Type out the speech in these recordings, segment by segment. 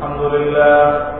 الحمد لله.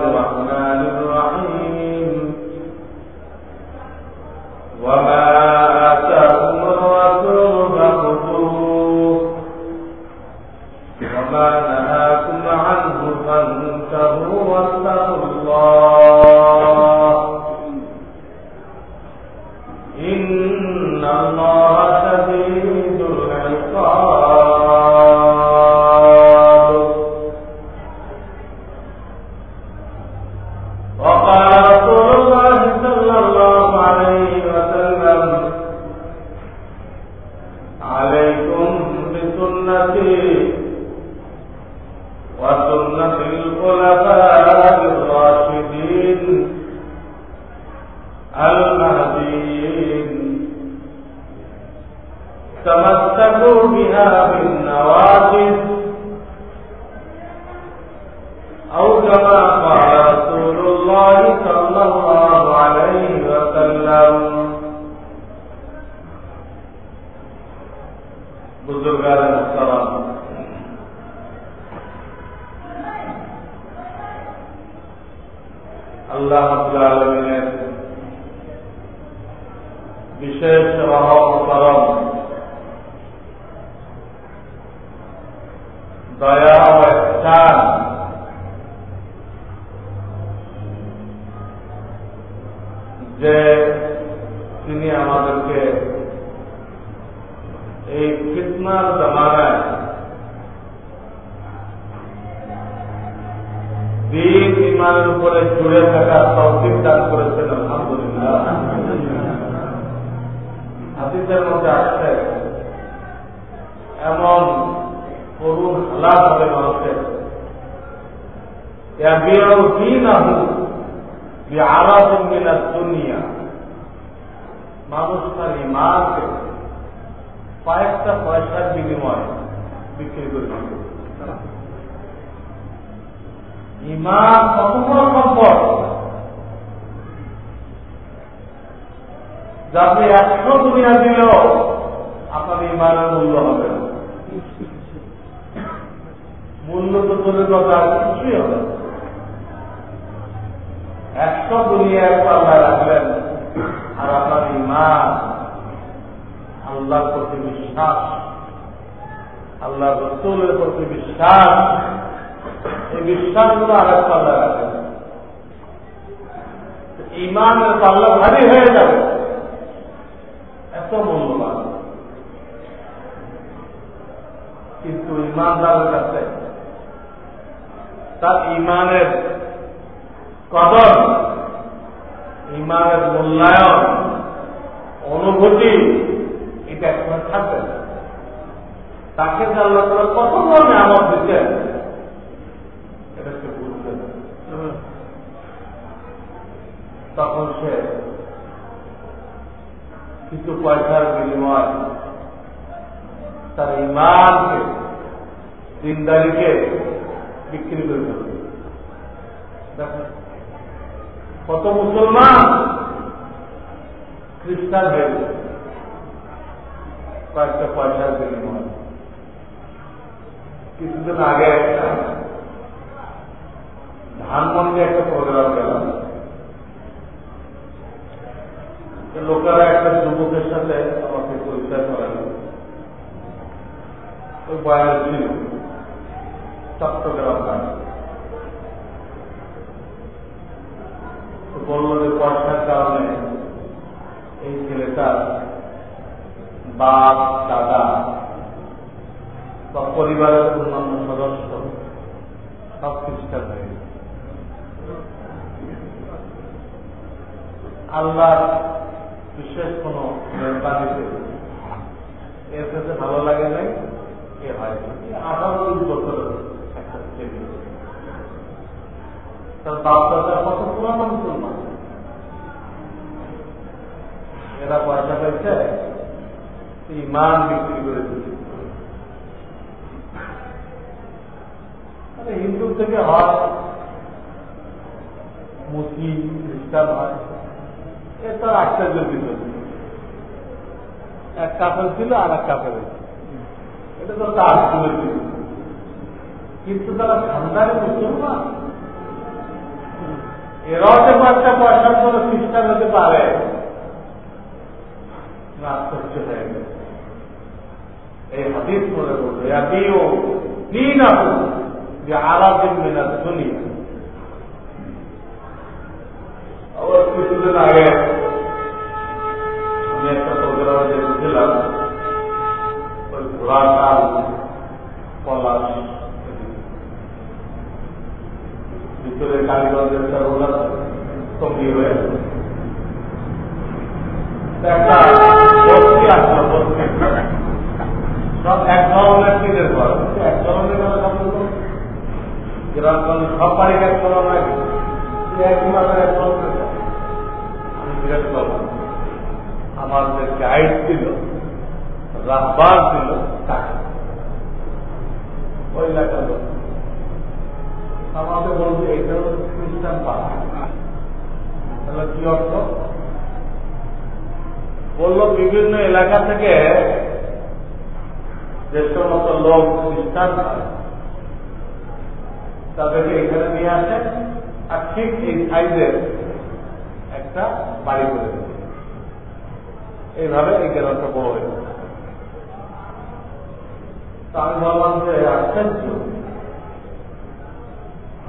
আল্লাহ আলামিনের বিশেষ রহম দয়া ও ইহসান যে তিনি আমাদেরকে এই ফিতনার জামানায় ইমানের উপরে জুড়ে থাকা সৌদিক দান করেছেন, আলহামদুলিল্লাহ। এমন করুন হালাত হবে মানুষের। মানুষ তার ইমানকে কয়েকটা পয়সার বিনিময়ে বিক্রি করে ইমান কত বড় সম্পদ? যাতে একশো দুনিয়া দিলেও আপনার ইমানের মূল্য হবে মূল্য তো তোদের কথা কিছুই হবে একশো দুনিয়া পাল্লা রাখলেন, আর আপনার ইমান আল্লাহর প্রতি বিশ্বাস আল্লাহ রসুলের প্রতি বিশ্বাস এই বিশ্বাসগুলো এক পাল্লা রাখেন ইমানের পাল্লা ভারী হয়ে যাবে। এত মূল্যবান। কিন্তু ইমানদারের কাছে তার ইমানের কদর, ইমানের মূল্যায়ন, অনুভূতি, এটা এখন থাকবে তাকে আল্লাহ তারা কত বড় নামত দিচ্ছেন এটা সে বুঝবে না তখন সে কিছু পয়সার বিনিময় তার ইমানকে, দিনদারিকে বিক্রি করে দেবে কত মুসলমান খ্রিস্টান হয়ে গেছে কয়েকটা পয়সার বিনিময়। কিছুদিন আগে ধানমন্ডি একটা প্রোগ্রাম গেলাম লোকেরা একটা যুবকের সাথে আমাকে পরিচয় করালো ওই বয়ানে ছিল চট্টগ্রাম গান পয়সার কারণে এই ছেলেটার বাপ, দাদা বা পরিবারের অন্যান্য সদস্য সব খ্রিস্টান হয়ে আল্লাহ বিশেষ কোন ভালো লাগে নাই, এ হয় আঠারো বছর তার বাপ কত পুরানো মুসলমান। এরা পয়সা পেয়েছে ইমান বিক্রি করে দিচ্ছে হিন্দু থেকে হয়, মুসলিম, খ্রিস্টান হয়। এ তার আশ্চর্যের বিষয় এক কাপের ছিল আর এক কাপের এটা তো তার কিন্তু তারা ঠান্ডারে মুসলমান। এরাও যে পাঁচটা পয়সার জন্য খ্রিস্টান হতে পারে। আশ্চর্য হয়ে গেছে এই হাদিস করে বলবে আপিও দিন আপু যে আলাদিন মেনা দুনিয়া আবার কিছুদিন আগে আমি একটা প্রোগ্রামে বুঝলাম ওই ঘোড়াটাল পলাশ ভিতরে কালীগঞ্জের একটা রোড হয়ে একটা সব এক ধরনের এক ধরনের গ্রামগঞ্জ সব বাড়ির এক ধরনের। এক ধরনের এক ধরনের আমি জিজ্ঞেস করলাম আমার যে গাইড ছিল রাহবার ছিল তাকে ওই এলাকার লোক আমাকে বলছে, এটা খ্রিস্টান তাহলে কি অর্থ? বলল, বিভিন্ন এলাকা থেকে যে সমস্ত লোক খ্রিস্টান তাদেরকে এখানে নিয়ে আসে। আর ঠিক এই সাইজের একটা বাড়ি করে দেবে। এইভাবে এই গ্রামটা বড় হয়ে তা আমি বললাম যে আশ্চর্য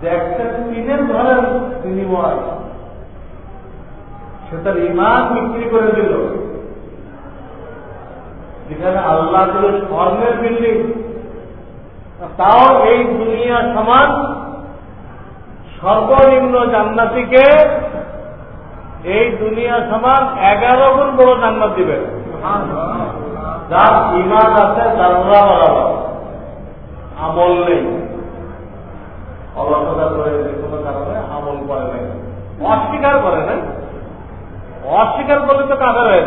যে একটা তিনের ঘরের বিনিময় সে তার ইমান বিক্রি করে দিল। যেখানে আল্লাহ দিল স্বর্ণের বিল্ডিং, তাও এই দুনিয়া সমান সর্বনিম্ন জান্নাতিকে এই দুনিয়া সমান এগারো গুণ বড় জান্নাত দিবে। যার ইমান আছে জানরা বরাবর আমল নেই। অলসতা করে যে, কোনো কারণে আমল করে নাই। অস্বীকার করে নাই। অস্বীকার করলে তো কাফের হয়ে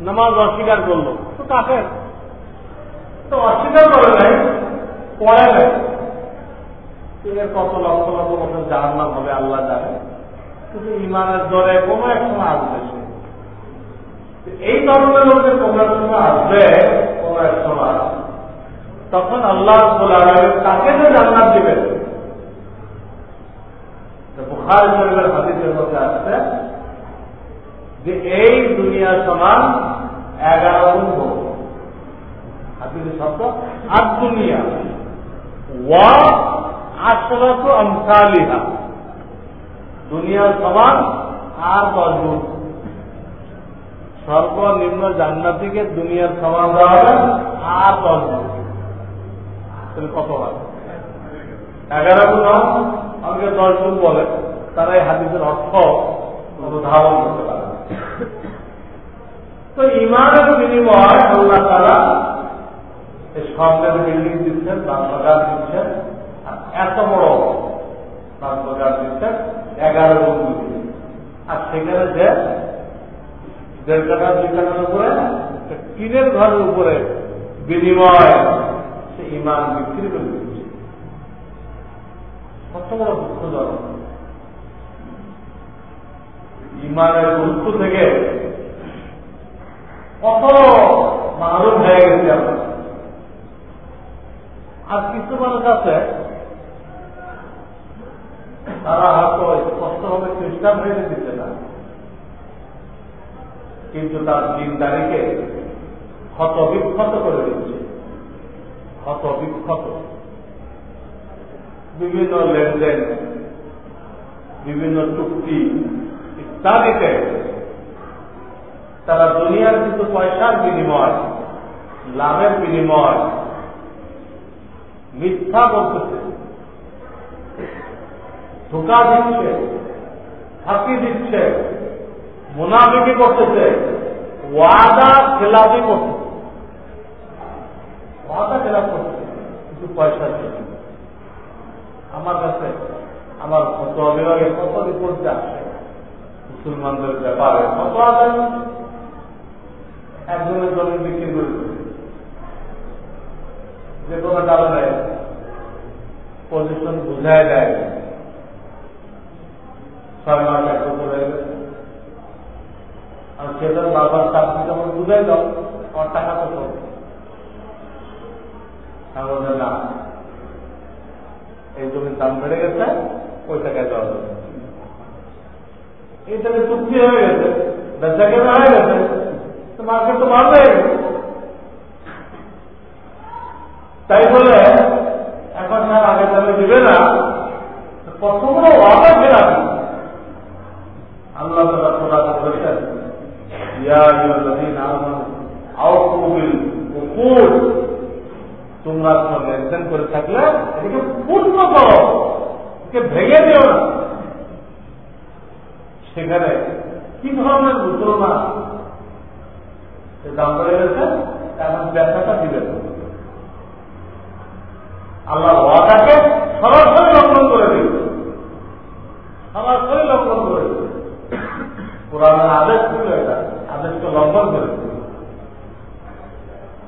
নামাজ অস্বীকার করল, তো কাফের। তো অস্বীকার করে নাই, পড়ে নাই। কত লক্ষ লক্ষ বছর জাহার হবে, আল্লাহ জানে। কিন্তু ইমানের দরে কোনো এক সময় আসবে এই ধরনের কোনো এক সময় আসবে, কোনো এক সময় তখন আল্লাহ তাকে যে জান্নাত দিবেন? বুখার শরীরের মধ্যে আসছে যে এই দুনিয়া সমান এগারো গুণ হাদিসের শব্দ আর দুনিয়া। ওয়া আশরত আমসালিহা। দুনিয়ার সমান আর দশ গুণ সর্বনিম্ন জান্নাতিকে দুনিয়ার সমান দেওয়া হবে আর দশ গুণ কত হয় এগারো গুণ আমাকে দশ গুণ বলে। তারা এই হাদিসের অর্থ ধারণ করতে পারে তো ইমানের বিনিময় আল্লাহ তারা এই স্বর্ণের বিল্ডিং দিচ্ছেন বাংলাগার দিচ্ছেন। এত বড় বাংলাগার দিচ্ছেন এগারো গুণ আর সেখানে যে দেড় কাটা দুই কাটার উপরে টিনের ঘরের উপরে বিনিময় সে ইমান বিক্রি করে দিচ্ছে কত বড় দুঃখজনক ইমানের গুরুত্ব থেকে কত মারুম হয়ে গেছে আর কিছু মানুষ আছে তারা হয়তো স্পষ্টভাবে খ্রিস্টান হয়ে দিচ্ছে না। কিন্তু তার দিনদারিকে ক্ষত বিক্ষত করে দিচ্ছে। ক্ষত বিক্ষত বিভিন্ন লেনদেন, বিভিন্ন চুক্তি ইত্যাদিতে তারা দুনিয়ার কিন্তু পয়সার বিনিময়, লাভের বিনিময় মিথ্যা বলতেছে। ধোকা দিচ্ছে, ফাঁকি দিচ্ছে, মুনাফিকি করতেছে, ওয়াদা খেলাফি করতেছে। ওয়াদা খেলাফ করতেছে কিছু পয়সা দিয়ে আমার কাছে আমার কত বিভাগে কত রিপোর্ট যাচ্ছে, মুসলমানদের ব্যাপারে কত আছে? একজনের জমি বিক্রি করে যে কোনো কারণে পজিশন বুঝায় দেয় ছয় মাস এক বছর হয়ে গেছে। আর সেটার বাবার চাকরি যখন বুঝাই দাও, আমার টাকা তো আমাদের না, এই জমির দাম বেড়ে গেছে ওই টাকায় দেওয়া এই তাহলে চুক্তি হয়ে গেছে, বেচা কেনা হয়ে গেছে, তো মার্কেট তো বাড়বে। তাই বলে, এখন স্যার আগে তাহলে দিবে না। কতগুলো ওয়াদা ফেরা আল্লাহ তালা তোরা বলেছেন তোমরা তোমার লেনদেন করে থাকলে এটাকে পূর্ণ করো। ভেঙে দিও না। সেখানে কি ধরনের দাম করে গেছে এখন আল্লাহ সরাসরি করে দিবে। সরাসরি করে কোরআনের আদেশ ছিল এটা। আদেশকে লঙ্ঘন করে দিবে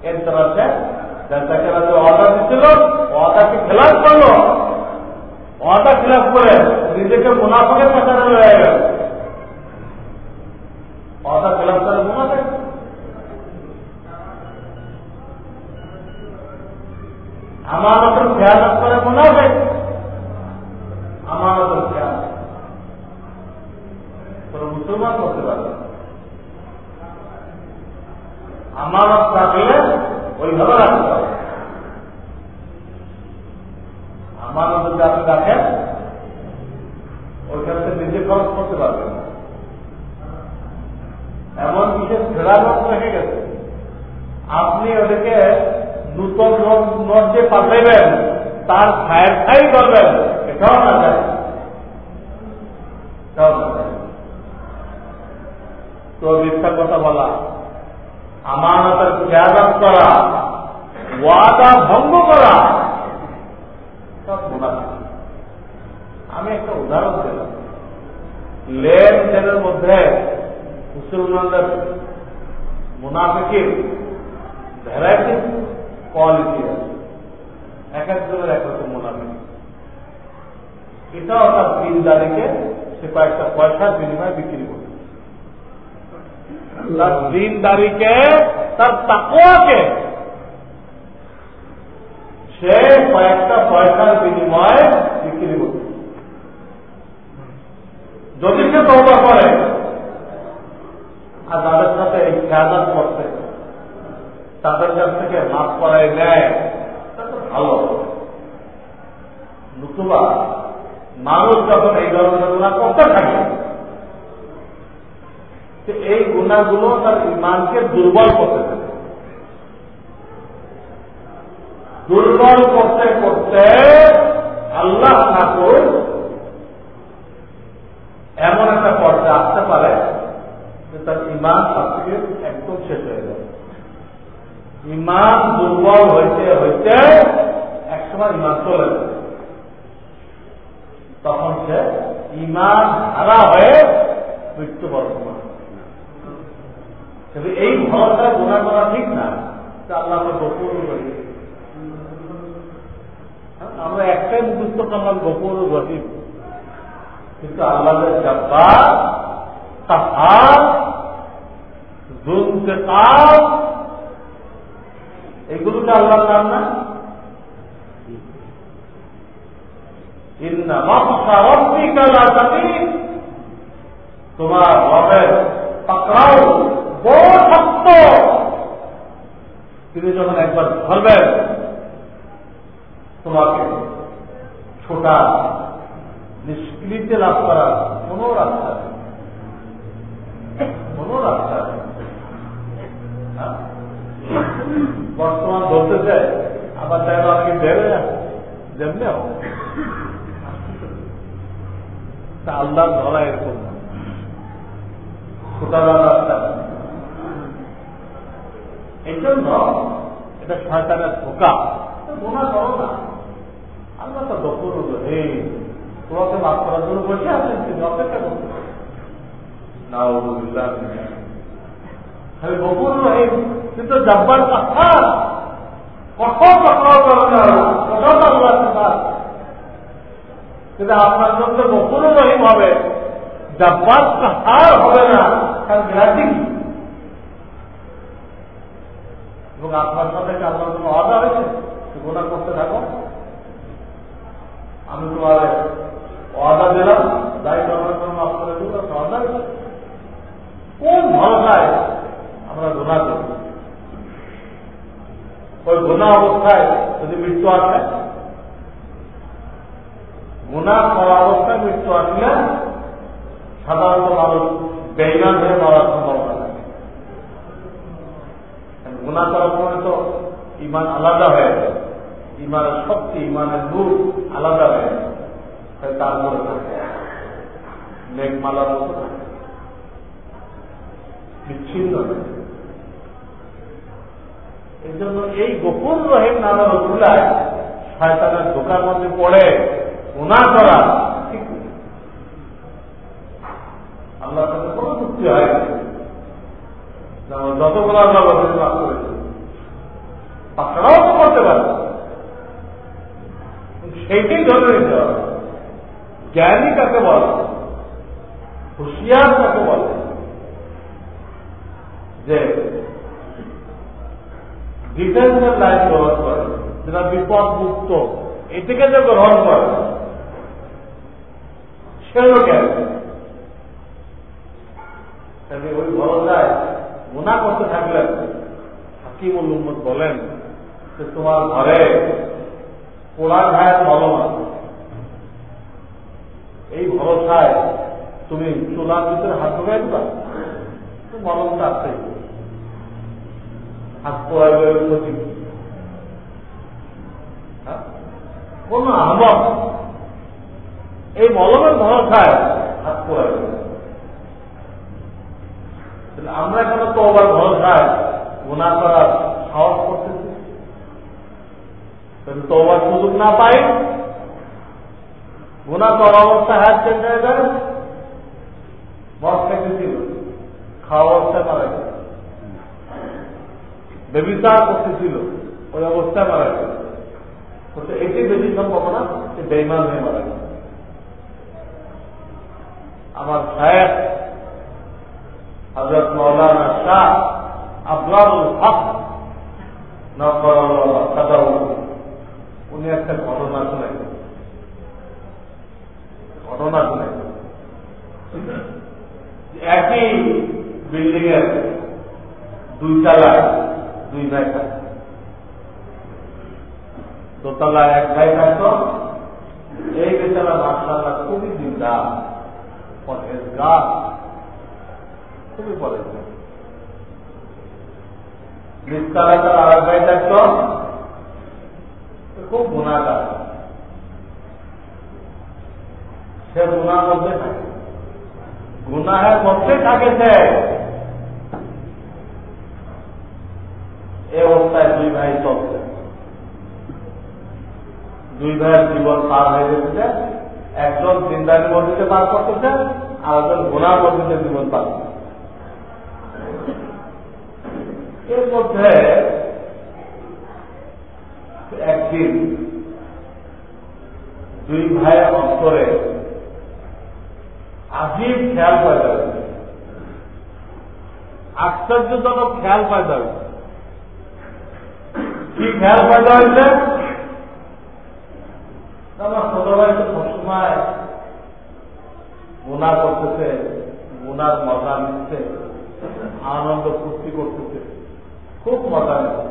এর তরফে যাকে রাতে অর্ডার দিচ্ছিল অর্ডারকে করল। অর্ডার খেলাপ করে নিজেকে মুনাফাকে পাচারে রয়ে গেল। অর্ডার খেলাপ করে মুনাফে আমানতের খেয়ালত করে মুনাফে আমানতের খেয়াল কোন মুসলমান করতে পারবে আমানত রাখলে ওইভাবে রাখতে হবে। আমানত যদি আপনি রাখেন, ওইখান নিজে খরচ করতে পারবেন এমন বিশেষ ফেরানোট রেখে গেছে। আপনি ওটাকে নূতন নোট নোট যে পাঠাইবেন, তার ছায়ের ছাই করবেন এটাও না যায়। তো মিথ্যা কথা বলা। আমানতের খেয়ালত করা, ওয়াদা ভঙ্গ করা, সব আমি একটা উদাহরণ দিলাম। লেনদেনের মধ্যে মুসলমানদের মুনাফিকের ভ্যারাইটি কোয়ালিটি আছে। এক একজনের এক রকম মুনাফিক। এটাও তার দিনদারিকে সে কয়েকটা পয়সার বিনিময়ে বিক্রি করবে তার দিনদারিকে, তার তাকুয়াকে সে কয়েকটা পয়সার বিনিময়ে বিক্রি করবে যদি সে তৌবা করে, আর তাদের সাথে এই খেয়ালাত করতে, তাদের কাছ থেকে মাফ করাই নেয় ভালো। নতুবা মানুষ যখন এই ধরনের করতে থাকে এই গুণাগুলো তার ইমানকে দুর্বল করতে থাকে। দুর্বল করতে করতে আল্লাহ ঠাকুর এমন একটা পর্যায়ে আসতে পারে যে তার ইমান তার থেকে একদম শেষ হয়ে যাবে ইমান দুর্বল হইতে হইতে একসময় ইমান চলে যাবে তখন সে ইমান হারা হয়ে মৃত্যুবরণ কিন্তু এই ভরসায় গুণা করা ঠিক না আল্লাহ আমরা গোপন করি আমরা একটাই মুখস্থ করলাম গোপন গঠিত কিন্তু আল্লাহ জব্বার তাহার জুনতে কাজ এগুলোকে নাম না। তোমার রবের পাকড়াও বড় শক্ত তিনি যখন একবার ধরবেন, তোমাকে ছোটা, নিষ্কৃতি লাভ করার কোন রাস্তা কোন রাস্তা হ্যাঁ? বর্তমান ধরতেছে আবার তাই আপনি যাচ্ছে যেমনি তা আল্লাহ ধরা এরকম না। ছোটার রাস্তা এই জন্য এটা শয়তানের ধোকা গোনা করো না। আল্লাহ তো দখল হে তোমাকে মাফ করার জন্য বসে আছেন কিন্তু অপেক্ষা করতে না খালি বকুল রহিম কিন্তু জব্বার কথা কঠোর কঠোর করবে কঠোর আল্লাহ কিন্তু আপনার জন্য বকুল রহিম হবে। জব্বার কাহার হবে না। কারণ গ্রাহী এবং আপনার সাথে আল্লাহ কোনো অর্ডার হয়েছে? গোনা করতে থাকো। আমি তোমার অর্ডার দিলাম, দায়িত্ব আমার কোনো মাফ করে অর্ডার কোন ভরসায় আমরা গোনা করি? ওই গোনা অবস্থায় যদি মৃত্যু আসে গুণা করা অবস্থায় মৃত্যু আসলে সাধারণত মানুষ বেইমান হয়ে মরার সম্ভাবনা থাকে গুণা করার পরে তো ইমান আলাদা হয়ে যায়। ইমানের শক্তি ইমানের দূর আলাদা হয়ে যায়। তারপরে থাকে। মেঘমালার মতো থাকে। বিচ্ছিন্ন এই জন্য এই গোপন রহিম নানা রসুলায় শয়তানের দোকান মধ্যে পড়ে গুণা করা ঠিক আল্লাহ সাথে কোনো চুক্তি হয় যতগুলো আল্লাহ তাছাড়াও তো করতে পারে। সেইটাই ধরে নিতে হবে জ্ঞানী কাকে বলে? হুশিয়ার কাকে বলে? যে ডিফেন্সের লাইন গ্রহণ করে, যেটা বিপদ মুক্ত এটিকে যে গ্রহণ করে, সেও জ্ঞান। ওই ভরসায় গুণা করতে থাকলেন হাকিম উল্লুম্মদ বলেন যে তোমার ঘরে পোড়া ঘায়ের মলম আছে। এই ভরসায় তুমি চুলার ভিতরে হাত ঢোকাই দিবা? মলমটা আছে। হাত পোড়াবে ক্ষতি। কোন আহমদ এই মলমের ভরসায় হাত পোড়াবে আমরা কেন তো আবার ভরসায় গুণা করার সাহস করতেছি তো আবার সুযোগ না পাই গুণা করা অবস্থায় হাত চেঞ্জ যাবে মদ খেতেছিল খাওয়া অবস্থায় মারা গেল। বেবিচার করতেছিল, ওই অবস্থায় মারা গেল। এটি বেশি সম্ভাবনা যে বেইমান হয়ে মারা গেল। আমার সাহেব হজরত মৌলানা শাহ আফলারুল হক নকর উনি একটা ঘটনা শুনে ঘটনা শুনে একই বিল্ডিং এর দুই তলায় দুই ভাই থাকত দোতলায় এক ভাই থাকত এই বেচারা মাসাল্লাহ খুবই দিনদা পরেজগার খুবই পরেজগার নিচতলায় তার আর ভাই থাকত খুব গুণাগার। সে গুণার মধ্যে থাকে। গুনাহের মধ্যে থাকে সে। এ অবস্থায় দুই ভাই চলছে। দুই ভাইয়ের জীবন পার হয়ে গেছে। একজন জিন্দারি মসজিদে পার করতেছে আর একজন গুনার মসজিদে জীবন পার করতেছে। এর মধ্যে একদিন দুই ভাই অন্তরে আজীব খেয়াল পয়দা হয়েছে আশ্চর্যজনক খেয়াল পয়দা হয়েছে কি খেয়াল পয়দা হয়েছে আমার ছোট ভাই তো সবসময় গুণা করতেছে গুনার মজা নিচ্ছে, আনন্দ ফুর্তি করতেছে, খুব মজা নিচ্ছে।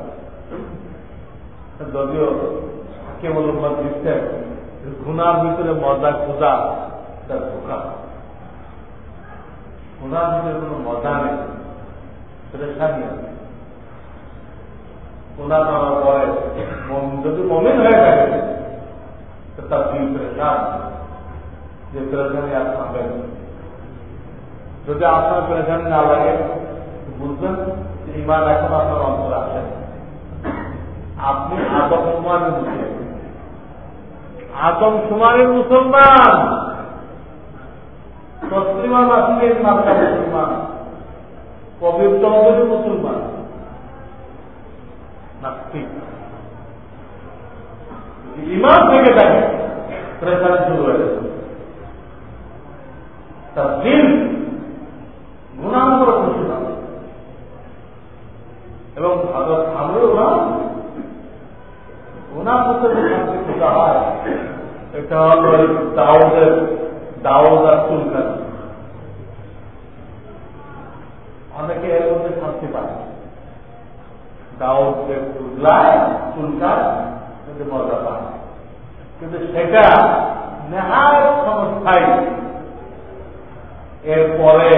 যদিও কেবল দিচ্ছেন গুনার ভিতরে মজা খোঁজা তার ধোকা। গুনার ভিতরে কোনো মজা নেই, সেটা সারিয়ে গুণা করার পরে যদি মমিন হয়ে থাকে তার দিন প্রেশান যে প্রেশানি আর থাকবেন যদি আপনার প্রেশানি না লাগে বুঝবেন ইমান এখন আপনার অন্তর আছেন আপনি আদম সমানের মুসলিম আদম সমানের মুসলমান। তসলিমান আসলে মার্কা মুসলমান, পবিত্র মুসলমান। নাস্তিক ইমান থেকে থাকে, প্রেসার শুরু হয়ে তার দিন খুশি না এবং ভাগত আমরেও করতে শান্তি হয় এটা আর চুলকান অনেকে এর মধ্যে শান্তি পায়। দাউদকে চুলকায় চুলকায় কিন্তু মজা পায়। কিন্তু সেটা নেহায় সমস্যায় এরপরে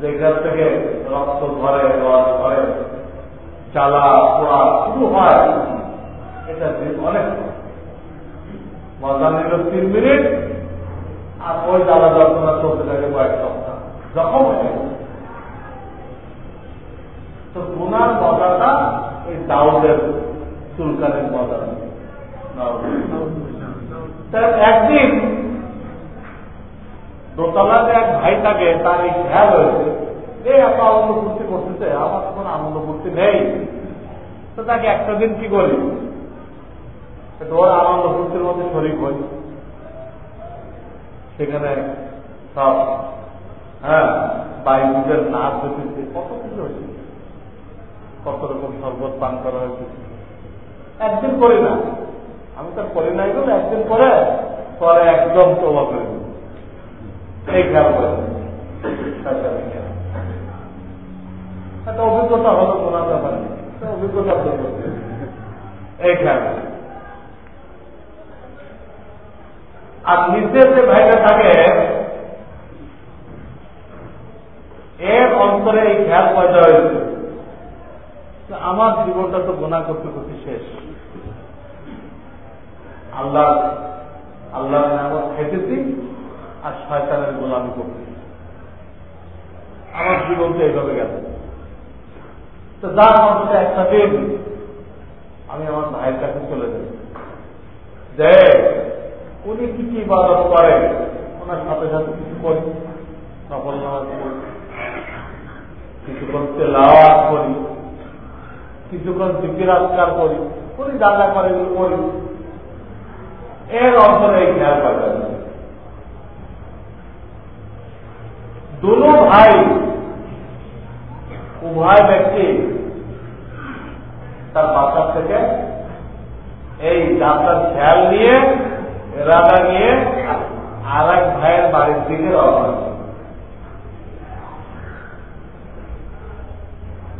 যেখান থেকে রক্ত ধরে, রস ধরে চালা পোড়া শুরু হয়। এটা অনেক। মজা নিল তিন মিনিট, আর ওই জ্বালা যন্ত্রণা চলতে থাকে কয়েক সপ্তাহ। যখন তো গুনার মজাটা এই দাউদের চুলকানের মজা একদিন দোতলাতে এক ভাই থাকে তার এই খেয়াল হয়েছে এই এত আনন্দ ফুর্তি করতেছে আমার তো কোনো আনন্দ ফুর্তি নেই। তো তাকে একটা দিন কি করি ওর আনন্দ ফুর্তির মধ্যে শরীর হই। সেখানে সব হ্যাঁ বাইরের নাচ হয়েছে কত কিছু হয়েছে কত রকম শরবত পান করা হয়েছে একদিন করি না। আমি তো করি নাই বলে একদিন পরে পরে একদম তোবা করে এই খেয়াল করে একটা অভিজ্ঞতা হলো কোনা ব্যাপারে। অভিজ্ঞতা এই খেয়াল আর নিচের যে ভাইটা থাকে, এর অন্তরে এই খেয়াল পয়দা হয়েছে। আমার জীবনটা তো গোনা করতে করতে শেষ। আল্লাহ আল্লাহ নামত খেতেছি আর শয়তানের গোলামি করতেছি আমার জীবন তো এইভাবে গেল তো যার মধ্যে একটা দিন, আমি আমার ভাইয়ের কাছে চলে যাই। যে উনি কি কি ইবাদত করেন, ওনার সাথে সাথে কিছু করি। সফল নামাজ করি কিছুক্ষণ তেলাওয়াত করি, কিছুক্ষণ জিকির আজকার করি, উনি যা করে করি। এর অন্তরে খেয়াল পাওয়া দুনো ভাই, উভয় ব্যক্তি তার বাচ্চার থেকে এই যাত্রার খেয়াল নিয়ে এরাদা নিয়ে আর এক ভাইয়ের বাড়ির দিকে রওনা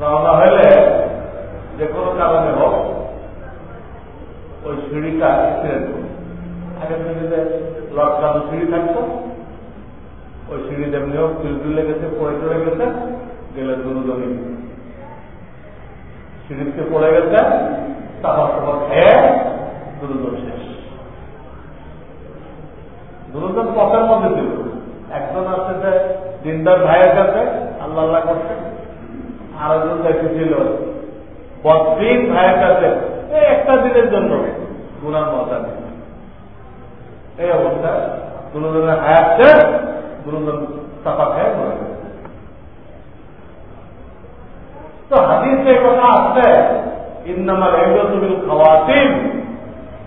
রওনা হলে যে কোনো কারণে হোক, ওই সিঁড়িটা আগে সিঁড়িতে লটকানো সিঁড়ি থাকতো। ওই সিঁড়ি যেমনি হোক চুলচুলে গেছে পড়ে চলে গেছে, গেলে দুজনই সিঁড়িতে পড়ে গেছে, তারপর তারপর খেয়ে দুজন শেষ দুজন পথের মধ্যে ছিল একজন আসছে যে দিনদার ভাইয়ের কাছে আল্লাহ আল্লাহ করছে। আরেকজন দেখেছিল বদ্রিন ভাইয়ের কাছে এই একটা দিনের জন্য। গুণার মজা নেই। এই অবস্থা। দুজনের শেষ দুজন চাপা খায় মরে তো হাদিসে কথা আছে, ইন্নামাল ইবরাতু বিল খাওয়াতিম।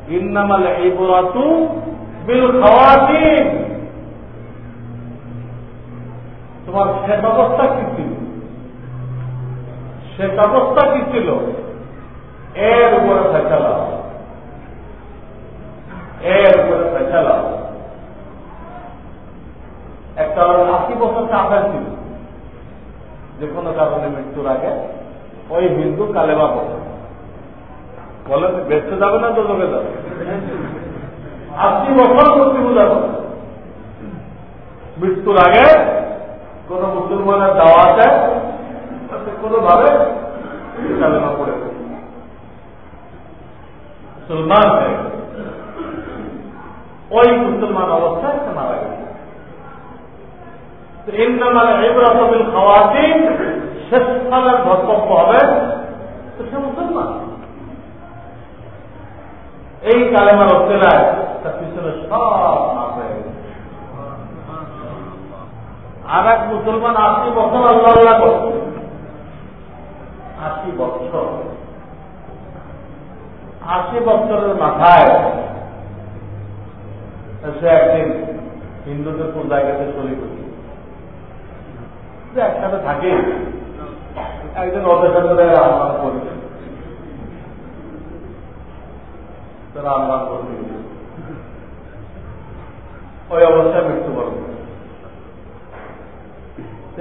ইন্নামাল ইবরাতু বিল খাওয়াতিম। তোমার শেষ অবস্থা কি ছিল? শেষ অবস্থা কি ছিল? এর উপরে ফেসালা এর উপরে ফেসালা একটা আশি বছর কাফের ছিল। যে কোনো কারণে মৃত্যুর আগে ওই হিন্দু কালেমা পড়ে। বলে বেঁচতে যাবে না তো লোকে যাবে? আশি বছর বুঝাবো মৃত্যুর আগে কোন মুসলমানের দাওয়া দেয় কোনোভাবে কালেমা পড়ে মুসলমান ওই মুসলমান অবস্থায় সে মারা গেছে। শেষ সালের ধর্তব্য হবে তো সে মুসলমান। এই কালেমার অত্যায় তার পিছনে সব না হয়ে আর এক মুসলমান আশি বছর আল্লাহ আল্লাহ করছে। আশি বছর। আশি বছরের মাথায় সে একদিন হিন্দুদের কোন জায়গাতে চলে গেছে একসাথে থাকে। একজন ওদের সাথে রান্না করছে। রান্না করতে ওই অবস্থায় মৃত্যুবরণ।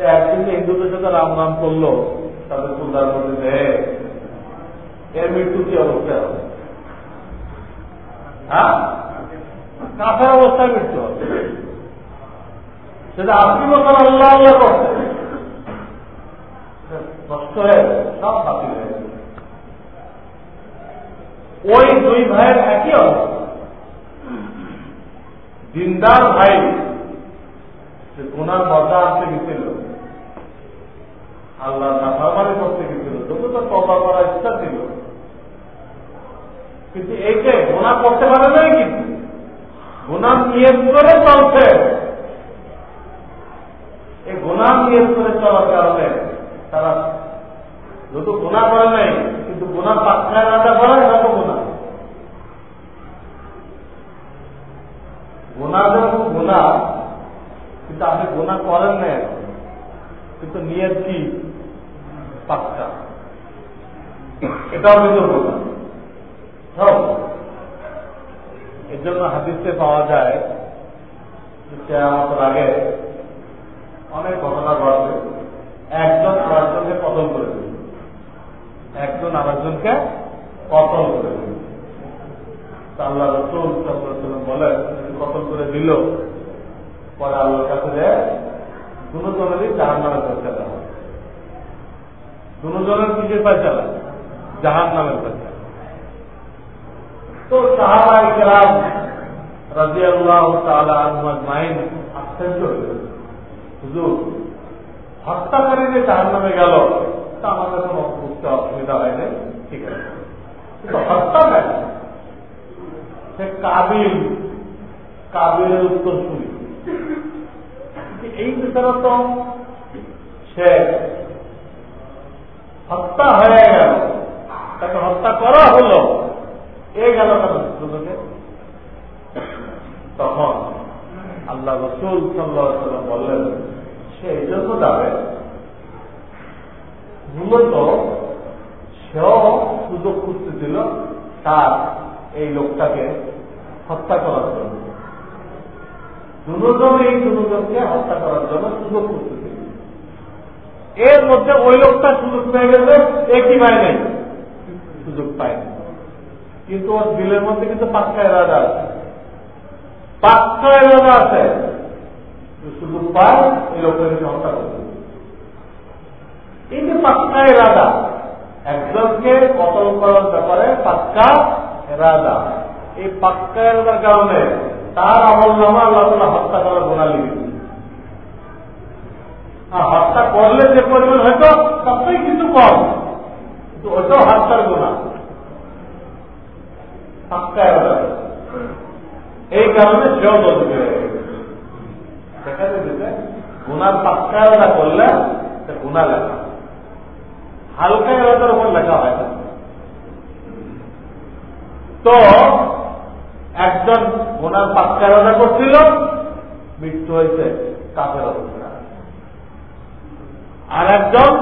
একদিন হিন্দুদের সাথে রাম রাম করল, তাদের সুন্দর মধ্যে এর মৃত্যু কি অবস্থা হবে? হ্যাঁ? অবস্থায় মৃত্যু হবে। সেটা আপনি আল্লাহ আল্লাহ হয়ে সব হয়ে ওই দুই ভাইয়ের একই অবস্থা। দিনদার ভাই, সে গুনার মজা গেছিল আল্লাহ না নাফারমানি করতে গেছিল তবু তো তবা করার ইচ্ছা ছিল। কিন্তু এইকে গোনা করতে পারে নাই কিন্তু। গুনার নিয়ত করে চলছে। এই গুনার নিয়ত করে চলার কারণে তারা যত গোনা করে নাই, কিন্তু গুণা পাক্ষায় রাজা করে এটা তো গুণা গুণা যখন গুণা কিন্তু আপনি গোনা করেন না কিন্তু নিয়ত কি? পাক্কা এটাও কিন্তু সব এর জন্য হাদিসে পাওয়া যায় যে আমাদের আগে অনেক ঘটনা ঘটবে। একজন আরেকজনকে কতল করে দেবে। একজন আরেকজনকে কতল করে দেবে। আল্লাহ রসুল বলেন কতল করে দিল, পরে আল্লাহর কাছে দুজনেরই জাহান নামের পয়সা হয় দুজনের কিসের পয়সা জাহান নামের পয়সা তো সাহাবাই কেরাম হত্যাকারী যে জাহান নামে গেল। তা আমাদের কোনো বুঝতে অসুবিধা হয় নাই, ঠিক আছে। কিন্তু হত্যাকারী সে কাবিল, কাবিলের উত্তর শুনি এই তো সে হত্যা হয়ে গেল। তাকে হত্যা করা হলো। এ গেল দুজনে তখন আল্লাহ রসুল সাল্লাম বললেন, সে এই জন্য যাবে। মূলত সেও সুযোগ খুঁজতেছিল তার এই লোকটাকে হত্যা করার জন্য। দুজন এই দুজনকে হত্যা করার জন্য সুযোগ করতেছিল এর মধ্যে ওই লোকটা সুযোগ পেয়ে গেছে একই পায় নাই? সুযোগ পায়নি কিন্তু ওর দিলের মধ্যে কিন্তু পাক্কা এরাদা আছে। পাক্কা এরাদা আছে। সুযোগ পায়, এই লোকটাকে হত্যা করতে এই যে পাক্কা একজনকে কতল করার ব্যাপারে পাক্কা এরাদা। এই পাক্কা এরাদার কারণে তার আমল নামা আল্লাহ হত্যা করার গোনা লিখে হত্যা করলে যে পরিমাণ হয়তো সবটাই কিন্তু কম। কিন্তু ওইটাও হত্যার গোনা এই কারণে সেও দোষ যাচ্ছে গুনার পাক্কা এরাদা করলে গুণা লেখা। হালকা এলাকার উপর লেখা হয় না। তো একজন ওনার পাক্কা এলাকা করছিল, মৃত্যু হয়েছে কাপের অবস্থা আর একজন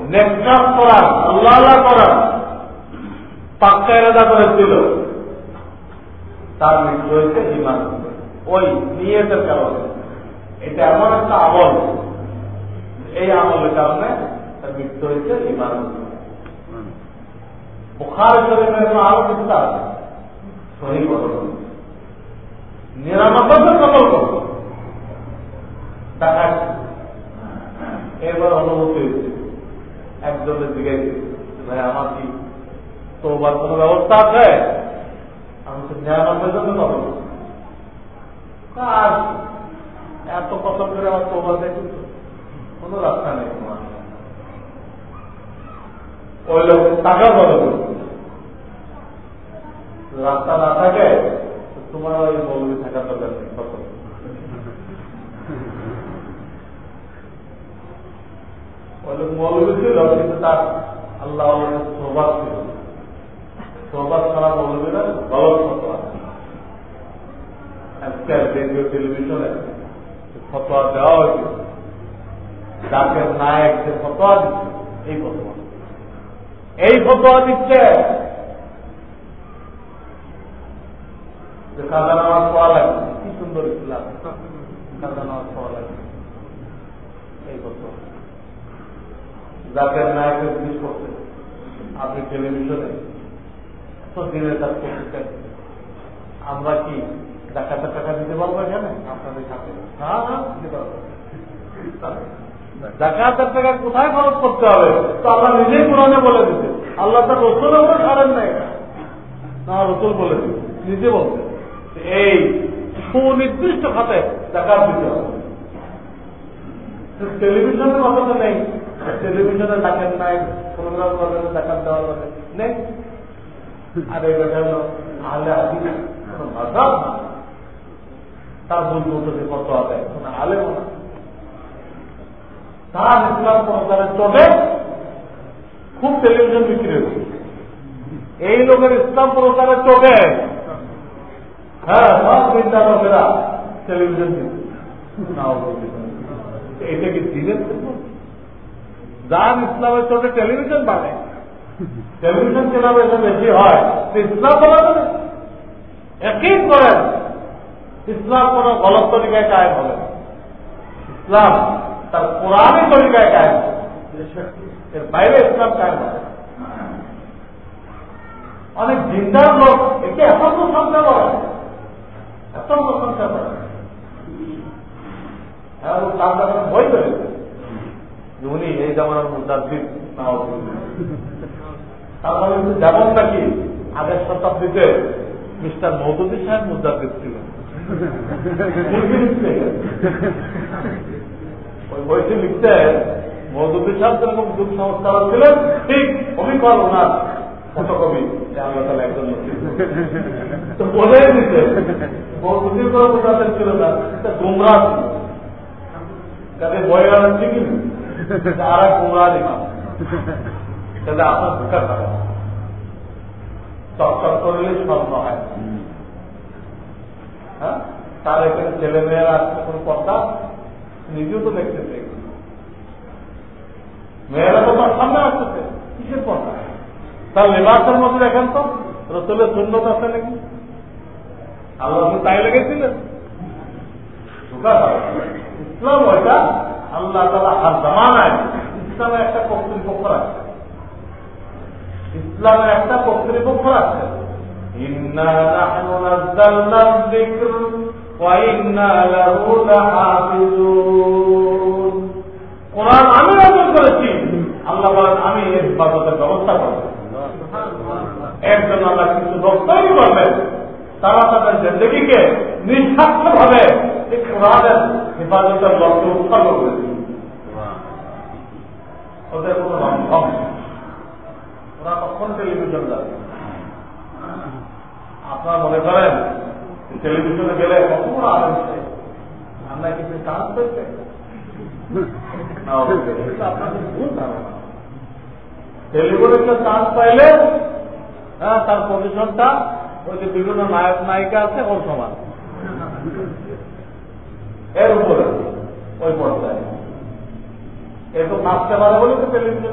নেককাপ করার, আল্লাহ করার, পাক্কা এলাকা করেছিল। তার মৃত্যু হয়েছে ইমান ওই নিয়তের কারণে। এটা এমন একটা আমল। এই আমলের কারণে তার মৃত্যু হয়েছে ইমান বুখার শরীরের আরও আছে? সহি ঘটনা নিরানব্বই কবল করব এবার অনুভূতি হয়েছে। একজনের দিকে ভাই, আমার কি তোবার কোনো ব্যবস্থা আছে? আমি তো নিরানব্বই জন কবল কাজ এত কত করে আমার তোবার দেখি কোনো রাস্তা নেই তোমার। ওই লোক টাকা বড় রাস্তা না থাকে তোমার ওই মৌলবী থাকার দরকার নেই। লোক মৌলবী ছিল, কিন্তু তার আল্লাহ সোবাদ ছিল। সোবাদ ছাড়া মৌলবীরা গলত ফতোয়া রেডিও টেলিভিশনে ফতোয়া দেওয়া হয়েছে যাকে নায়ক যে ফতোয়া দিচ্ছে, এই ফতোয়া। এই ফতোয়া দিচ্ছে যে কাজা নামাজ পাওয়া লাগে কি সুন্দর ইসলাম। কাজা নামাজ পাওয়া লাগে এই ফতোয়া। যাকে নায়কের জিনিস করছে। আপনি টেলিভিশনে দিনের কাজ করতেছেন আমরা কি ডাকাতের টাকা দিতে পারব এখানে? আপনাদের সাথে। জাকাতের টাকা কোথায় খরচ করতে হবে? তো আল্লাহ নিজেই কোরআনে বলে দিতে আল্লাহ তার রসুল উপরে ছাড়েন না এটা না, রসুল বলে দিতে নিজে বলতে এই সুনির্দিষ্ট খাতে জাকাত দিতে হবে। টেলিভিশনের কথা তো নেই। টেলিভিশনে ডাকেন নাই প্রোগ্রাম করবেন ডাকাত দেওয়ার কথা। নেই। আর এই হলো আলে আদি ভাষা তার বলব তোকে কত আদায় কোনো আলে না। তার ইসলাম প্রচারের চোটে খুব টেলিভিশন বিক্রি হয়েছে এই লোকের ইসলাম প্রচারের চোটে হ্যাঁ সব চিন্তা লোকেরা টেলিভিশন এটা কি দিনের যার ইসলামের চোটে টেলিভিশন বাড়ে টেলিভিশন কেনা বেশি বেশি হয় ইসলাম বলা যাবে একই করেন, ইসলাম কোন গলত তরিকায় কায়েম হবে ইসলাম তার কোরআনই তরিকায় কায়েম এর বাইরে ইসলাম কায়েম হবে অনেক জিন্দার লোক একে এত প্রশংসা করে, এত প্রশংসা করে। হ্যাঁ তার কারণে বই করেছে উনি এই জামানার মুদাদ্দিদ তারপরে যেমন নাকি আগের শতাব্দীতে মিস্টার মৌদুদি সাহেব মুদাদ্দিদ ছিলেন। ওই বইটি লিখতে মৌদুদি সাহেব যেরকম যুগ সংস্কার ছিলেন, ঠিক অবিকল ওনার ফটোকপি আল্লাহ তালা একজন তো বলে দিতে মৌদুদির কোনো ছিল না গুমরা ছিল কাজে বই আনার ঠিকই নেই। আর এক ইমাম। তাহলে আপনার ঢোকা থাকে চকচক করলে স্বর্ণ হয়। হ্যাঁ? তার এখানে ছেলে মেয়েরা আসছে পর্দা, নিজেও তো দেখতেছে মেয়েরা তো সামনে আসতেছে, কিসের পর্দা? তার লেবাসের মধ্যে দেখেন তো, রসুলের সুন্নত আছে নাকি? আল্লাহ তাই লেগেছিলেন। ইসলাম ওইটা আল্লাহ তালা হার জামানায় ইসলামের একটা কর্তৃপক্ষ আছে ইসলামের একটা কর্তৃপক্ষ আছে আমি অর্জন করেছি। আল্লাহ বলেন, আমি এর বাদতের ব্যবস্থা করব। এর জন্য আল্লাহ কিছু রক্তই তৈরি করবেন। তারা তাদের জিন্দগিকে নিঃস্বার্থ ভাবে কোরআনের হেফাজতের লক্ষ্যে উৎসর্গ করবে টেলিভিশন যাবে আপনারা মনে করেন টেলিভিশনে গেলে কত আনন্দ আমরা কিছু চান্স পেয়েছে? টেলিফোনে চান্স পাইলে হ্যাঁ তার পজিশনটা ওই যে বিভিন্ন নায়ক, নায়িকা আছে, ওর সমান। এর উপরে, ওই পর্যায়ে। এ তো নাচতে পারে বলে তো টেলিভিশন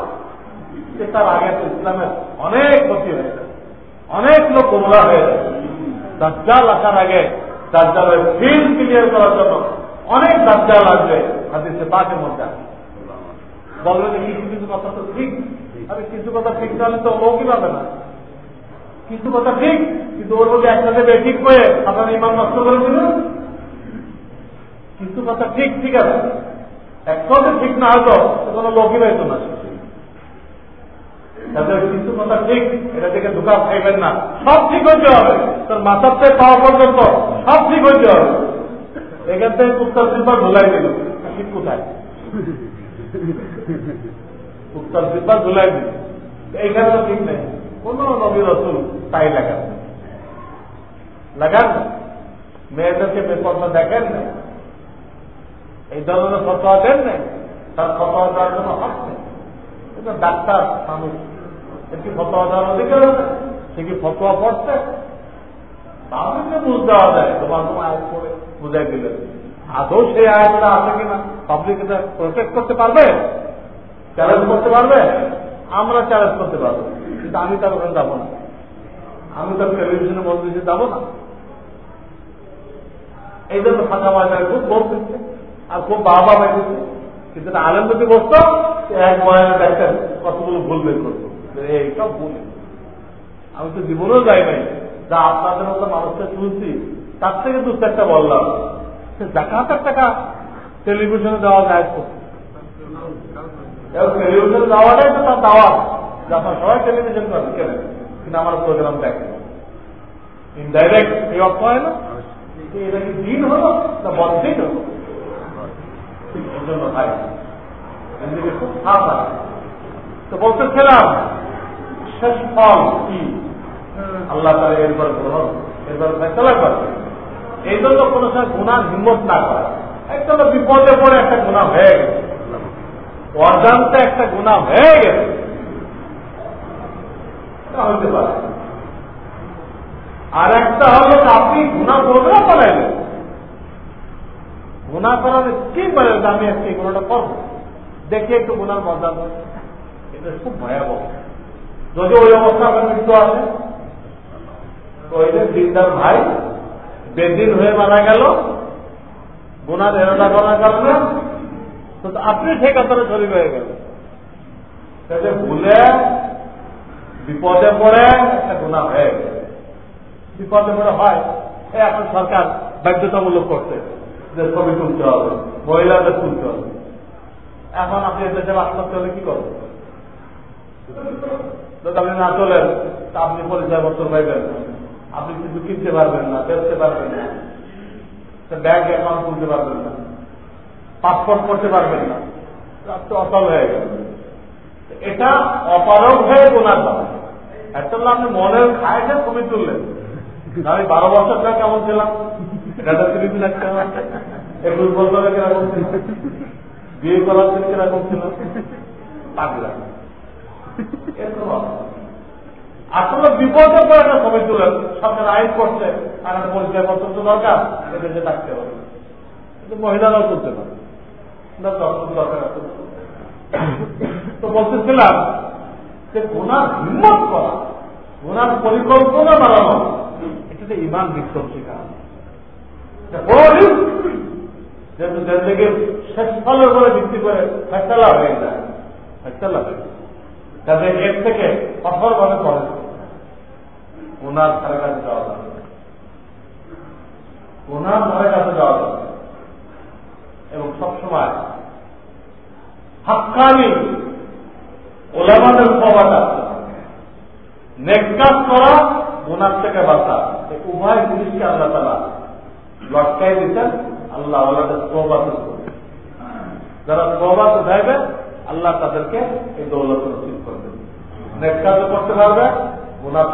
তার আগে তো ইসলামের অনেক ক্ষতি হয়ে যায় অনেক লোক গোমরা হয়ে যায় দাজ্জাল আসার আগে দাজ্জালের ফিল ক্লিয়ার করার জন্য অনেক দাজ্জাল আসবে, হাদিসে পাকের মধ্যে বলবে যে কিছু কিছু কথা তো ঠিক। আরে, কিছু কথা ঠিক তাহলে তো লোকই পাবে না? কিছু কথা ঠিক, কিন্তু ওর মধ্যে একসাথে বেঠিক হয়ে আপনার ইমান নষ্ট করে দিল কিছু কথা ঠিক ঠিক আছে। একসাথে ঠিক না হয়তো, কোনো লোকই পাইতো না। তাদের কিছু কথা ঠিক, এটা থেকে ঢুকা খাইবেন না। সব ঠিক হইতে হবে। তোর মাথার থেকে পাওয়া পর্যন্ত সব ঠিক হইতে হবে। এখান থেকে উত্তর সিম্পা ধুলাই দিল। ঠিক কোথায়? উত্তর সিম্পা ধুলাই দিল। এইখানে ঠিক নেই। কোন নবী রসুল তাই লাগান লাগান মেয়েদেরকে বেপর্দা দেখেন না এই ধরনের ফটোয়া দেন না তার ফটোয়া দেওয়ার জন্য হক ডাক্তার মানুষ এর কি ফটোয়া দেওয়ার অধিকার আছে, সে কি ফতোয়া পড়ছে? তাহলে বুঝ দেওয়া যায়, তোমার তোমার আয় করে বুঝাই দিলেন আদৌ সেই আয়টা আছে কিনা? পাবলিক এটা প্রোটেক্ট করতে পারবে? চ্যালেঞ্জ করতে পারবে? আমরা চ্যালেঞ্জ করতে পারব। কিন্তু আমি তার ওখানে যাব না। আমি তার টেলিভিশনে মন্দিরে যাব না। এই জন্য ফাঁকা বাজারে খুব বোধ দিচ্ছে, আর খুব বাবা পাইতেছে কিন্তু আনন্দ যদি বসতো এক ময়না দেখতেন কতগুলো ভুল বের করতো এইসব ভুল। আমি তো জীবনেও যাই নাই। যা আপনাদের মতো মানুষকে শুনছি তার থেকে দু চারটা বললাম। জাকাতের টাকা টেলিভিশনে দেওয়া যায় টেলিভিশনে দেওয়াটাই তো তার দাওয়া। আপনার সবাই টেলিভিশন করেন কেন? কিন্তু আমার প্রোগ্রাম দেখেন। ইনডাইরেক্ট এই অর্থ হয় না। এটা কি দিন হলো না বন্ধই হলো? এই জন্য ভাই খুব খারাপ আছে তো বলতেছিলাম শেষ ফল কি? আল্লাহ তারা এরপর গ্রহণ, এরপর ফেসলা করে। এই জন্য কোনো সময় গুণার হিম্মত না করে। একটা তো বিপদে পড়ে একটা গুণা হয়ে গেছে। অজান্তে একটা গুণা হয়ে গেছে। হতে পারে। আর একটা হলো আপনি গুণা করবে পারাইলেন গুণা করার কি বলে আমি আজকে গুণাটা করব? দেখি একটু গুণার মজা এটা খুব ভয়াবহ। যদি ওই অবস্থা আপনার মৃত্যু আছে তো ভাই বেদিন হয়ে মারা গেল গুণার এরোটা করার কারণে, তো আপনি ঠিক আপনার শরীর হয়ে গেল তাহলে ভুলে, বিপদে পড়ে একটা গুণা হয়ে গেছে বিপদে পড়ে হয় এখন সরকার বাধ্যতামূলক করছে, যে ছবি তুলতে হবে, মহিলাদের তুলতে হবে। এখন আপনি দেশে বাস করতে হলে কি করবেন? যদি আপনি না চলেন, তা আপনি পরিচয় পত্র পাইবেন আপনি কিছু কিনতে পারবেন না, বেচতে পারবেন না। ব্যাংক অ্যাকাউন্ট খুলতে পারবেন না। পাসপোর্ট করতে পারবেন না। আপনি অচল হয়ে গেল। এটা অপারক হয়ে গোনার দাম। একটা আপনি মনের খায়কে ছবি তুললেন। আমি বারো বছর ধরে কেমন ছিলাম? এটা তিরিশ লাখ টাকা। একুশ বছরে কীরকম ছিল? বিয়ে করার দিন কীরকম ছিল? আসলে বিপদে পরে একটা ছবি তুলেন সরকার আইন করছে আর একটা পরিচয় পত্র তো দরকার, এদেরকে থাকতে হবে। কিন্তু মহিলারাও তুলতে পারে। তো বলতেছিলাম যে গুণার হিম্মত করা গুণার পরিকল্পনা বাড়ানো, এটা ইমান বিধ্বংসী কাজ যেহেতু জিন্দগি শেষ ফলের উপরে ভিত্তি করে ফেসলা হয়ে যায়। ফেসলা হয়ে যায়। তাদের এর থেকে কঠোর ভাবে করে ওনার ধারে কাছে যাওয়া যাবে। ওনার ধারে কাছে যাওয়া যাবে। এবং সবসময় হাক্কানি ওলামাদের সবাটা নেকাজ করা গুনার থেকে বাঁচা। উভয় জিনিসকে আল্লাহ তালা লটকাই দিচ্ছেন আল্লাহ আল্লাহদের সবাতে যারা সবাতে দেবে আল্লাহ তাদেরকে এই দৌলত নসিব করবে নেকাজও করতে পারবে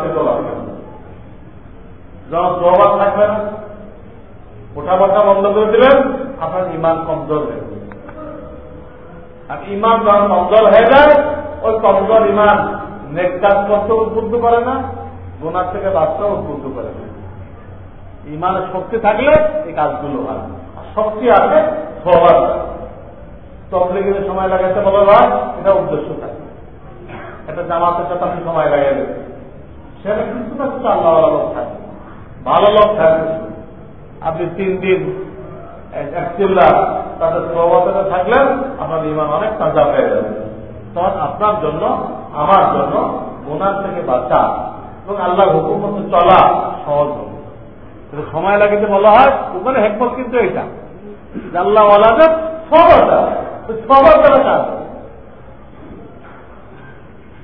থেকেও বাঁচবে যখন সবাদ থাকবে না, ওঠা বসা বন্ধ করে দিলেন আপনার ইমান কমজোর হয়ে আর ইমান যখন কমজোর হয়ে যায়, ওই কমজোর ইমান নেক কাজ করতে উদ্বুদ্ধ করে না গোনার থেকে বাঁচতেও উদ্বুদ্ধ করে না। ইমানের শক্তি থাকলে এই কাজগুলো হয় আর শক্তি আছে সবার তবলিগের সময় লাগাইতে বলা হয় এটা উদ্দেশ্য থাকে এটা জামাতের সাথে আপনি সময় লাগাই দেবেন সেটা কিছু না কিছু আল্লাহ লোক থাকে। ভালো লোক থাকবে আপনি তিন দিন এক তাদের প্রবর্তনে থাকলেন, আপনার ইমান অনেক তাজা হয়ে যাবে। তখন আপনার জন্য, আমার জন্য ওনার থেকে বাঁচা এবং আল্লাহ হুকুম মতো চলা সহজ হবে। কিন্তু সময় লাগে যে বলা হয়, ওখানে হেকমত কিন্তু এটা আল্লাহ ওয়ালাদের সবার দ্বারা সবার দ্বারা কাজ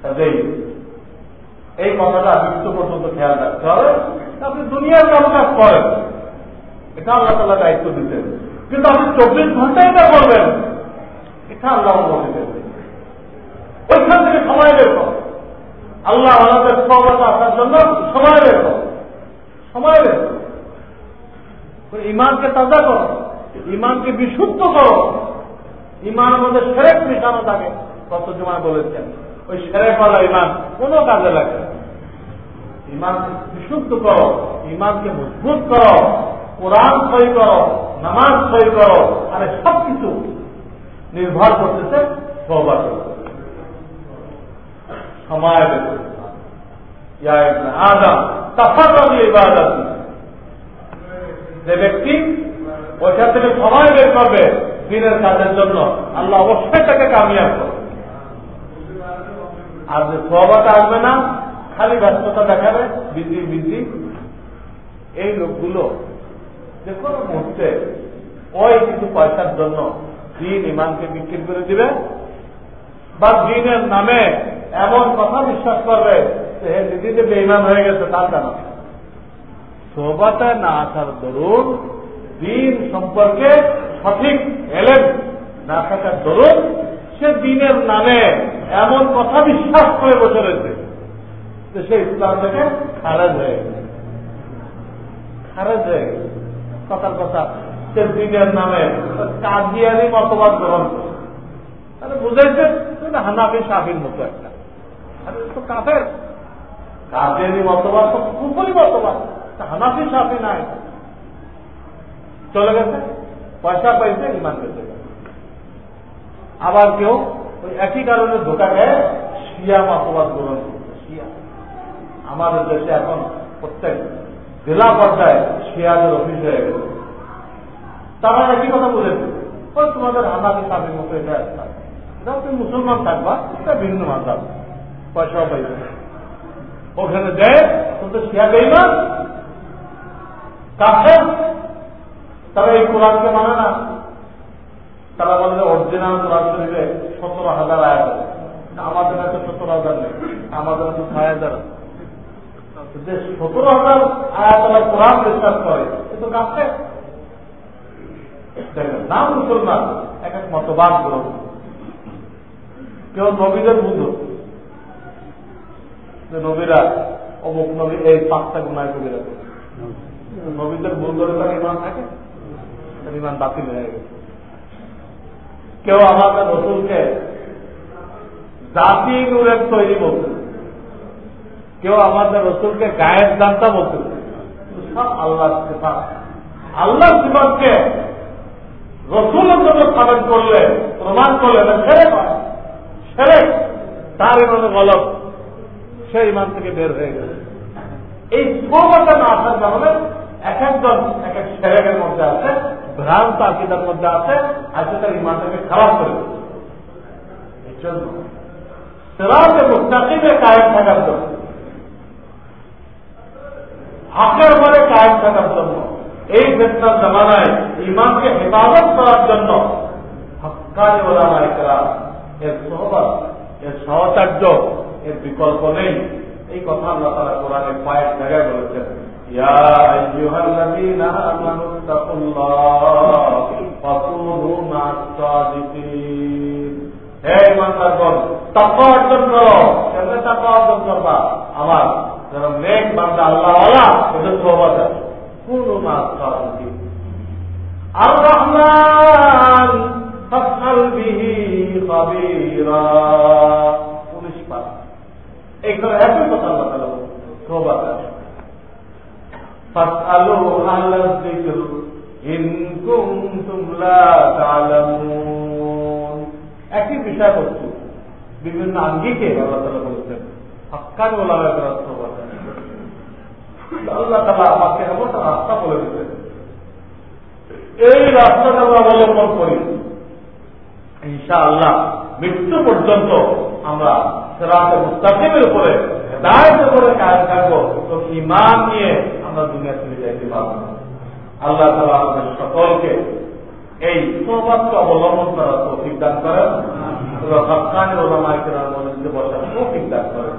কাজেই এই কথাটা মৃত্যু পর্যন্ত খেয়াল রাখতে হবে। আপনি দুনিয়ার কাম কাজ করেন। এটা আল্লাহ তালা দায়িত্ব দিতেন। কিন্তু আপনি চব্বিশ ঘণ্টা এটা করবেন। এটা আল্লাহ অনুমতি দেবেন ওইখান থেকে সময় বের কর আল্লাহ আমাদের সবাইটা আসার জন্য সময় বের কর সময় বের ইমানকে তাজা করো ইমানকে বিশুদ্ধ করো ইমানের মধ্যে সেরেক মিশানো থাকে, কত জমা বলেছেন। ওই সেরেকওয়ালা ইমান, কোনো কাজে লাগে ইমান বিশুদ্ধ করো, ইমানকে মজবুত করো, কোরআন সই করো, নামাজ সই করো, আরে সব কিছু নির্ভর করতেছে সবার সময় আদম তফাত ইবাদত। যে ব্যক্তি ওইখান থেকে সময় বের করবে দিনের কাজের জন্য আল্লাহ অবশ্যই তাকে কামিয়াব করবে। আর যে সবাটা আসবে না, খালি ব্যস্ততা দেখাবে বৃদ্ধি বৃদ্ধি এই লোকগুলো যে কোনো মুহূর্তে ওই কিছু পয়সার জন্য দিন ইমানকে বিক্রি করে দিবে বা দিনের নামে এমন কথা বিশ্বাস করবে যে, হে দিদি যে বেইমান হয়ে গেছে, তার জানা সোবাতে না আসার দরুন দিন সম্পর্কে সঠিক এলেন, না থাকার দরুন সে দিনের নামে এমন কথা বিশ্বাস করে বসে রয়েছে যে সে ইসলাম থেকে খারাজ হয়ে গেছে। খারেজ হয়ে গেছে। কথার কথা, সে দিনের নামে কাজিয়ানি মতবাদ গ্রহণ করে তাহলে বুঝাইছে হানাফি সাফির মতো একটা। আরে তো কাফের। কাজিয়ানি মতবাদ তো কুপুরি মতবাদ। হানাফি সাফি নাই। চলে গেছে। পয়সা পাইছে, ইমান পেতে আবার কেউ ওই একই কারণে ধোকা দেয়, শিয়া মতবাদ গ্রহণ শিয়া। আমাদের দেশে এখন প্রত্যেক জেলা পর্যায়ে শিয়াদের অফিস হয়ে গেছে। তারা একই কথা বলেছে ওই তোমাদের হানাফি সাফির মতো এটা এটা তুমি মুসলমান থাকবা, এটা ভিন্ন মাঝাব পয়সা পাইবে ওখানে দেয় তো শিয়া দেই না কাছে তারা এই কোরআনকে মানে না। তারা বলে যে অরিজিনাল কোরআন শরীফে সতেরো হাজার আয়াত আমাদের এত সতেরো হাজার নেই। আমাদের এত ছয় হাজার যে সতেরো হাজার আয়াতলা কোরআন বিশ্বাস করে কিন্তু কাছে নাম মুসলমান, এক এক মতবাদ গ্রহণ কেউ নবীদের বুঝো। যে নবীরা অমুক নবী এই পাঁচটা গুণায় কবিরা। নবীদের ভুল ধরে তার ইমান থাকে তার ইমান বাতিল হয়ে গেছে। কেউ আমাদের রসুলকে জাতি নূরের তৈরি বলতে কেউ আমাদের রসুলকে গায়ের দান্তা বলতে সব আল্লাহ সিফাত। আল্লাহ সিফাতকে রসুলের জন্য স্থাপন করলে, প্রমাণ করলে সেরে পায় সেরে তার ইমানে গলত সে ইমান থেকে বের হয়ে গেছে এই ছোটটা না আসার কারণে এক একজন, এক এক সেরেকের মধ্যে আছে। ভ্রান্ত আকিদার মধ্যে আছে আজকে তার ইমানটাকে খারাপ করে এই মুস্তাকিমে কায়েম থাকার জন্য, হাকের উপরে কায়েম থাকার জন্য, এই ফেতনার জমানায় ইমানকে হেফাজত করার জন্য হকানি ওলামা একরাম এর সহবাদ এর সহচার্য, এর বিকল্প নেই। এই কথা আল্লাহ তারা কোরআনে কয়েক জায়গায় বলেছেন। ইয়া আইয়ুহাল্লাযীনা আমানু তাকুল্লাহ ফাকুনু মা'আস সাদিকিন হে ইমানদারগণ, তাকওয়া অর্জন করো। কেমনে তাকওয়া অর্জন করবা? আমার যারা নেক বান্দা, আল্লাহ ওয়ালা, ওদের সোহবত আছে কুনু মা'আস সাদিকিন। আর রহমান, ফাসআল বিহি খাবীরা। পুলিশ পাস এই করে একই কথা আল্লাহ তাআলা সোহবত আছে فاسألوا أهل الذكر إن كنتم لا تعلمون একই বিষয়বস্তু বিভিন্ন আঙ্গিকে আল্লাহ তালা বলেছেন হকান ওলামে রাস্তা বলেন আল্লাহ তালা আমাকে এমন একটা রাস্তা বলে দিতেন এই রাস্তাটা আমরা অবলম্বন করি ইনশা আল্লাহ মৃত্যু পর্যন্ত আমরা সেরাতে মুস্তাকিমের উপরে হেদায়তের উপরে কাজ থাকবো তো ইমান নিয়ে আমরা দুনিয়া থেকে যাইতে পারব না। আল্লাহ তালা আমাদের সকলকে এই সৌভাগ্য অবলম্বন করার তৌফিক দান করেন। হকানি ওলামাইকেরার মধ্যে বসার তৌফিক দান করেন।